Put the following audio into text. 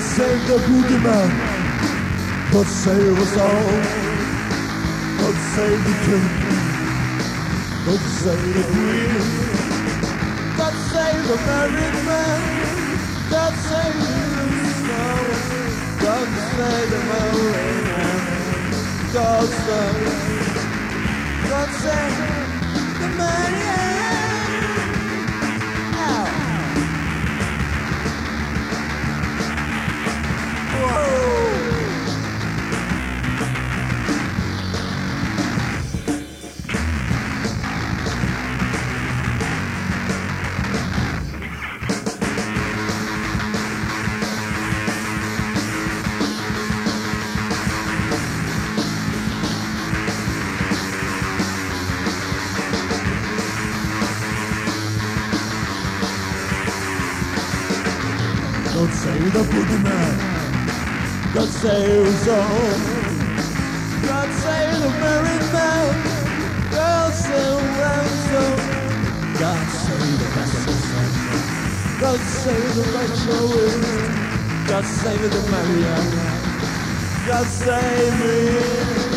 save the booty man. God save us all. God save the king. God save the queen. God save the married man. God save the snow. God save the married man. God save. God save the boogeyman. God save us all. God save the married man. God save ransom. God save the vessel. God save the righteous. God save the Marianne. God save me.